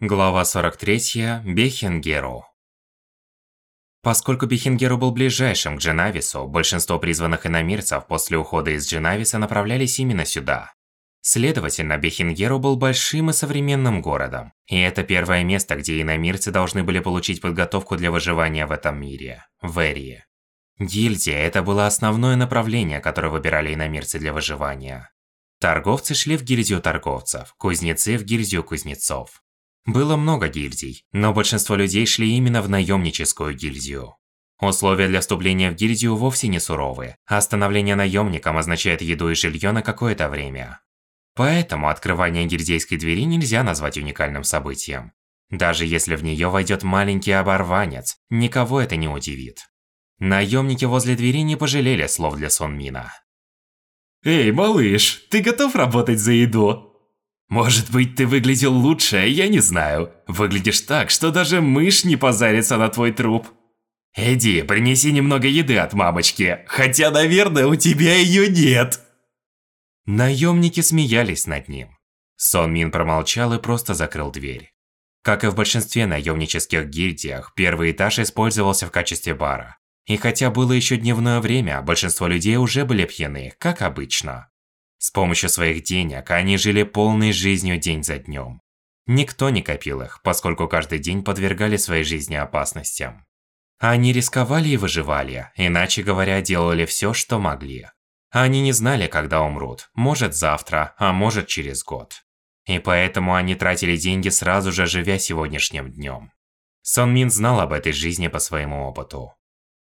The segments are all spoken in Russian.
Глава 43. Бехенгеру. Поскольку Бехенгеру был ближайшим к Дженавису, большинство призванных иномирцев после ухода из Дженависа направлялись именно сюда. Следовательно, Бехенгеру был большим и современным городом. И это первое место, где иномирцы должны были получить подготовку для выживания в этом мире – в Эрии. Гильдия – это было основное направление, которое выбирали иномирцы для выживания. Торговцы шли в гильдию торговцев, кузнецы в гильдию кузнецов. Было много гильдий, но большинство людей шли именно в наемническую гильдию. Условия для вступления в гильдию вовсе не суровые, а становление наемником означает еду и жилье на какое-то время. Поэтому открывание гильдейской двери нельзя назвать уникальным событием. Даже если в нее войдет маленький оборванец, никого это не удивит. Наемники возле двери не пожалели слов для Сонмина. «Эй, малыш, ты готов работать за еду?» Может быть, ты выглядел лучше, я не знаю. Выглядишь так, что даже мышь не позарится на твой труп. Эдди, принеси немного еды от мамочки, хотя, наверное, у тебя ее нет. Наемники смеялись над ним. Сон Мин промолчал и просто закрыл дверь. Как и в большинстве наемнических гильдиях, первый этаж использовался в качестве бара. И хотя было еще дневное время, большинство людей уже были пьяны, как обычно. С помощью своих денег они жили полной жизнью день за днем. Никто не копил их, поскольку каждый день подвергали своей жизни опасностям. Они рисковали и выживали, иначе говоря, делали все, что могли. Они не знали, когда умрут, может завтра, а может через год. И поэтому они тратили деньги сразу же, живя сегодняшним днем. Сон Мин знал об этой жизни по своему опыту.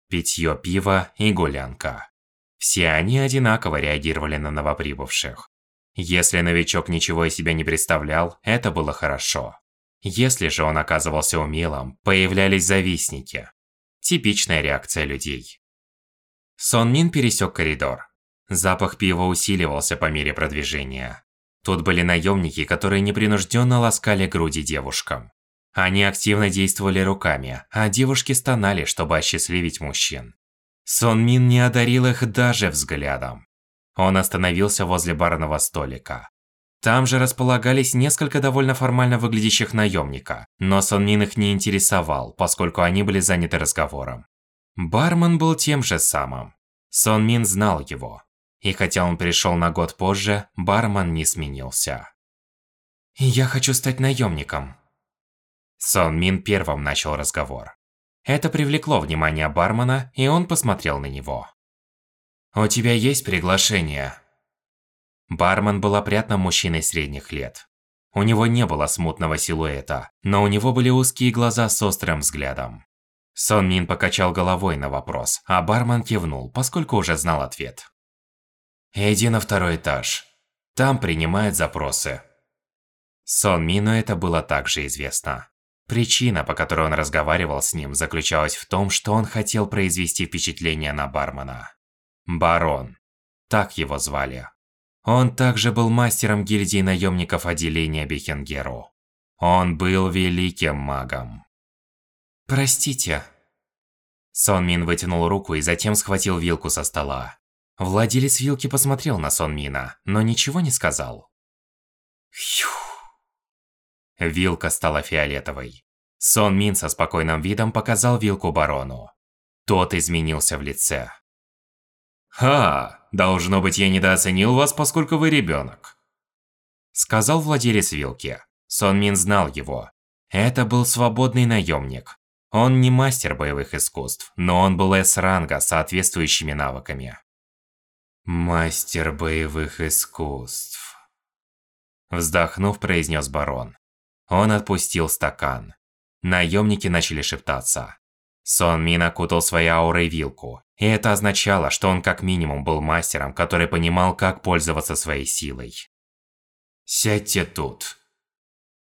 Питье пива и гулянка. Все они одинаково реагировали на новоприбывших. Если новичок ничего из себя не представлял, это было хорошо. Если же он оказывался умелым, появлялись завистники. Типичная реакция людей. Сон Мин пересек коридор. Запах пива усиливался по мере продвижения. Тут были наемники, которые непринужденно ласкали груди девушкам. Они активно действовали руками, а девушки стонали, чтобы осчастливить мужчин. Сон Мин не одарил их даже взглядом. Он остановился возле барного столика. Там же располагались несколько довольно формально выглядящих наемника, но Сон Мин их не интересовал, поскольку они были заняты разговором. Бармен был тем же самым. Сон Мин знал его. И хотя он пришел на год позже, бармен не сменился. «Я хочу стать наемником». Сон Мин первым начал разговор. Это привлекло внимание бармена, и он посмотрел на него. «У тебя есть приглашение?» Бармен был опрятным мужчиной средних лет. У него не было смутного силуэта, но у него были узкие глаза с острым взглядом. Сон Мин покачал головой на вопрос, а бармен кивнул, поскольку уже знал ответ. «Иди на второй этаж. Там принимают запросы». Сон Мину это было также известно. Причина, по которой он разговаривал с ним, заключалась в том, что он хотел произвести впечатление на бармена. Барон. Так его звали. Он также был мастером гильдии наемников отделения Бехенгеру. Он был великим магом. «Простите». Сон Мин вытянул руку и затем схватил вилку со стола. Владелец вилки посмотрел на Сон Мина, но ничего не сказал. Фью. Вилка стала фиолетовой. Сон Мин со спокойным видом показал вилку барону. Тот изменился в лице. «Ха, должно быть, я недооценил вас, поскольку вы ребенок», сказал владелец вилки. Сон Мин знал его. Это был свободный наемник. Он не мастер боевых искусств, но он был С-ранга с соответствующими навыками. «Мастер боевых искусств», вздохнув, произнес барон. Он отпустил стакан. Наемники начали шептаться. Сон Мин окутал своей аурой вилку, и это означало, что он как минимум был мастером, который понимал, как пользоваться своей силой. «Сядьте тут».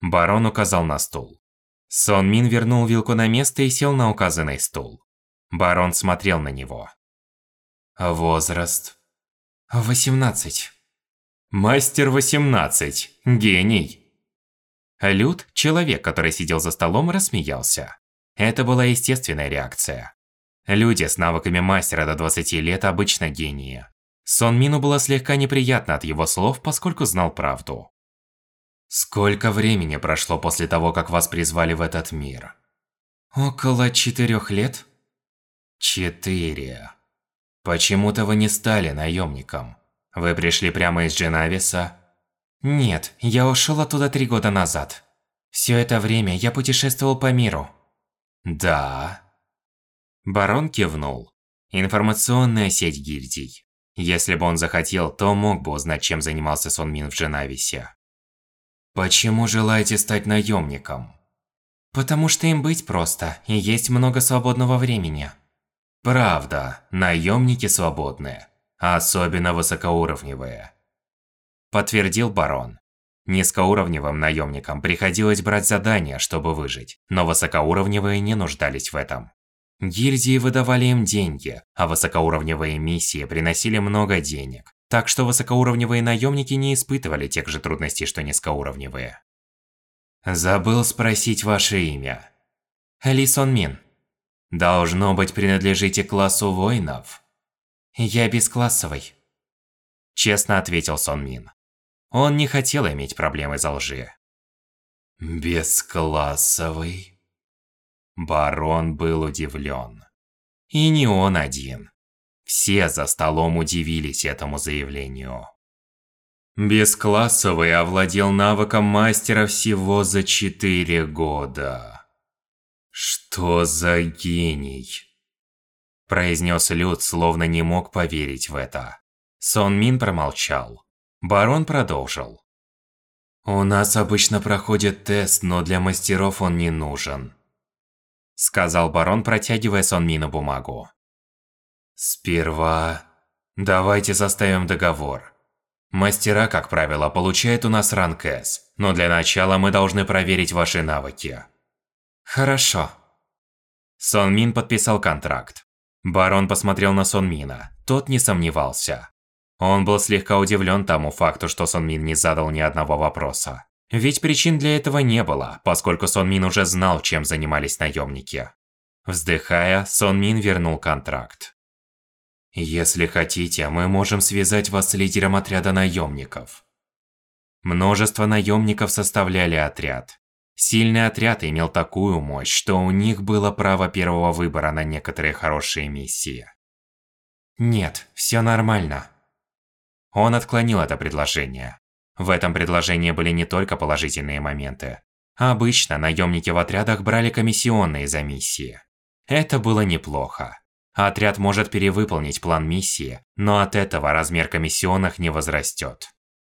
Барон указал на стул. Сон Мин вернул вилку на место и сел на указанный стул. Барон смотрел на него. Возраст? 18. Мастер 18. Гений. Люд, человек, который сидел за столом, рассмеялся. Это была естественная реакция. Люди с навыками мастера до 20 лет обычно гении. Сон Мину было слегка неприятно от его слов, поскольку знал правду. Сколько времени прошло после того, как вас призвали в этот мир? Около четырех лет. Четыре. Почему-то вы не стали наемником. Вы пришли прямо из Дженависа? Нет, я ушел оттуда три года назад. Все это время я путешествовал по миру. Да. Барон кивнул. Информационная сеть гильдий. Если бы он захотел, то мог бы узнать, чем занимался Сон Мин в Дженависе. Почему желаете стать наемником? Потому что им быть просто, и есть много свободного времени. Правда, наемники свободные, особенно высокоуровневые. Подтвердил барон. Низкоуровневым наемникам приходилось брать задания, чтобы выжить, но высокоуровневые не нуждались в этом. Гильдии выдавали им деньги, а высокоуровневые миссии приносили много денег, так что высокоуровневые наемники не испытывали тех же трудностей, что низкоуровневые. Забыл спросить ваше имя. Ли Сон Мин. Должно быть, принадлежите классу воинов. Я бесклассовый. Честно ответил Сон Мин. Он не хотел иметь проблемы из-за лжи. Бесклассовый? Барон был удивлен. И не он один. Все за столом удивились этому заявлению. Бесклассовый овладел навыком мастера всего за четыре года. Что за гений? Произнес Люд, словно не мог поверить в это. Сон Мин промолчал. Барон продолжил. «У нас обычно проходит тест, но для мастеров он не нужен», сказал барон, протягивая Сон Мину бумагу. «Сперва давайте составим договор. Мастера, как правило, получают у нас ранг С, но для начала мы должны проверить ваши навыки». «Хорошо». Сон Мин подписал контракт. Барон посмотрел на Сон Мина, тот не сомневался. Он был слегка удивлен тому факту, что Сон Мин не задал ни одного вопроса. Ведь причин для этого не было, поскольку Сон Мин уже знал, чем занимались наемники. Вздыхая, Сон Мин вернул контракт. Если хотите, мы можем связать вас с лидером отряда наемников. Множество наемников составляли отряд. Сильный отряд имел такую мощь, что у них было право первого выбора на некоторые хорошие миссии. Нет, все нормально. Он отклонил это предложение. В этом предложении были не только положительные моменты. Обычно наемники в отрядах брали комиссионные за миссии. Это было неплохо. Отряд может перевыполнить план миссии, но от этого размер комиссионных не возрастет.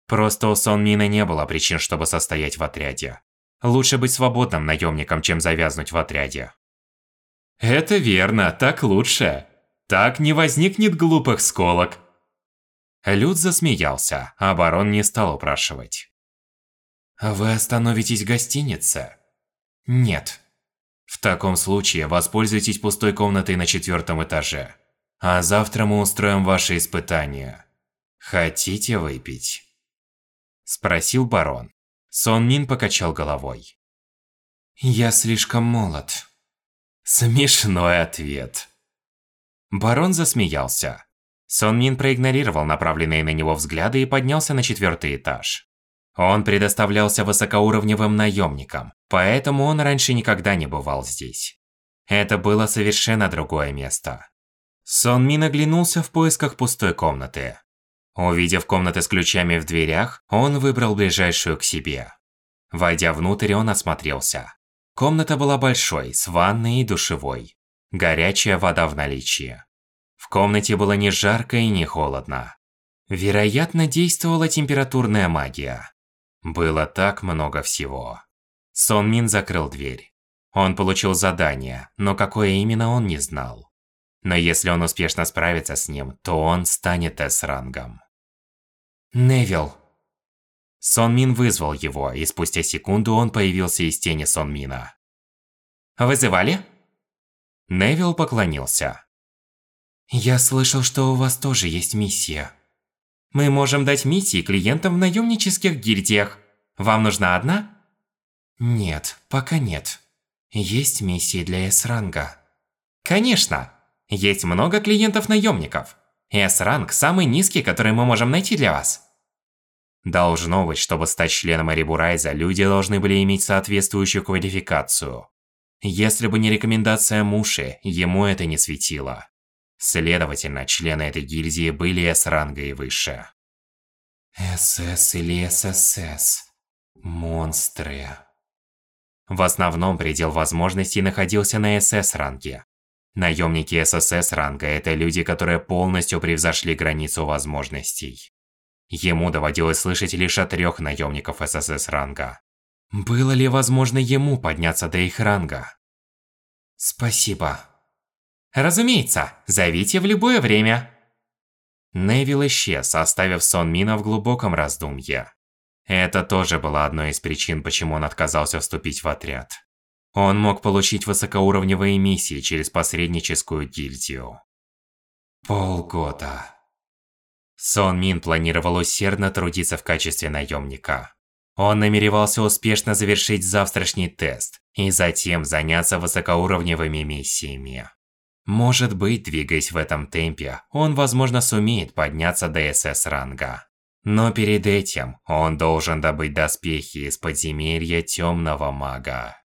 Просто у Сон Мина не было причин, чтобы состоять в отряде. Лучше быть свободным наемником, чем завязнуть в отряде. Это верно, так лучше. Так не возникнет глупых сколок. Люд засмеялся, а барон не стал упрашивать. «Вы остановитесь в гостинице?» «Нет». «В таком случае воспользуйтесь пустой комнатой на четвертом этаже. А завтра мы устроим ваше испытание. Хотите выпить?» Спросил барон. Сон Мин покачал головой. «Я слишком молод». Смешной ответ. Барон засмеялся. Сон Мин проигнорировал направленные на него взгляды и поднялся на четвертый этаж. Он предоставлялся высокоуровневым наемникам, поэтому он раньше никогда не бывал здесь. Это было совершенно другое место. Сон Мин оглянулся в поисках пустой комнаты. Увидев комнаты с ключами в дверях, он выбрал ближайшую к себе. Войдя внутрь, он осмотрелся. Комната была большой, с ванной и душевой. Горячая вода в наличии. В комнате было не жарко и не холодно. Вероятно, действовала температурная магия. Было так много всего. Сон Мин закрыл дверь. Он получил задание, но какое именно он не знал. Но если он успешно справится с ним, то он станет С-рангом. Невил. Сон Мин вызвал его, и спустя секунду он появился из тени Сон Мина. «Вызывали?» Невил поклонился. Я слышал, что у вас тоже есть миссия. Мы можем дать миссии клиентам в наемнических гильдиях. Вам нужна одна? Нет, пока нет. Есть миссии для С-ранга. Конечно. Есть много клиентов-наемников. С-ранг самый низкий, который мы можем найти для вас. Должно быть, чтобы стать членом Арибурайза, люди должны были иметь соответствующую квалификацию. Если бы не рекомендация Муши, ему это не светило. Следовательно, члены этой гильдии были С-ранга и выше. СС или ССС. Монстры. В основном предел возможностей находился на СС-ранге. Наемники ССС ранга – это люди, которые полностью превзошли границу возможностей. Ему доводилось слышать лишь о трех наемников ССС ранга. Было ли возможно ему подняться до их ранга? Спасибо. Разумеется, зовите в любое время. Невил исчез, оставив Сон Мина в глубоком раздумье. Это тоже была одной из причин, почему он отказался вступить в отряд. Он мог получить высокоуровневые миссии через посредническую гильдию. Полгода. Сон Мин планировал усердно трудиться в качестве наемника. Он намеревался успешно завершить завтрашний тест и затем заняться высокоуровневыми миссиями. Может быть, двигаясь в этом темпе, он, возможно, сумеет подняться до СС-ранга. Но перед этим он должен добыть доспехи из подземелья Темного Мага.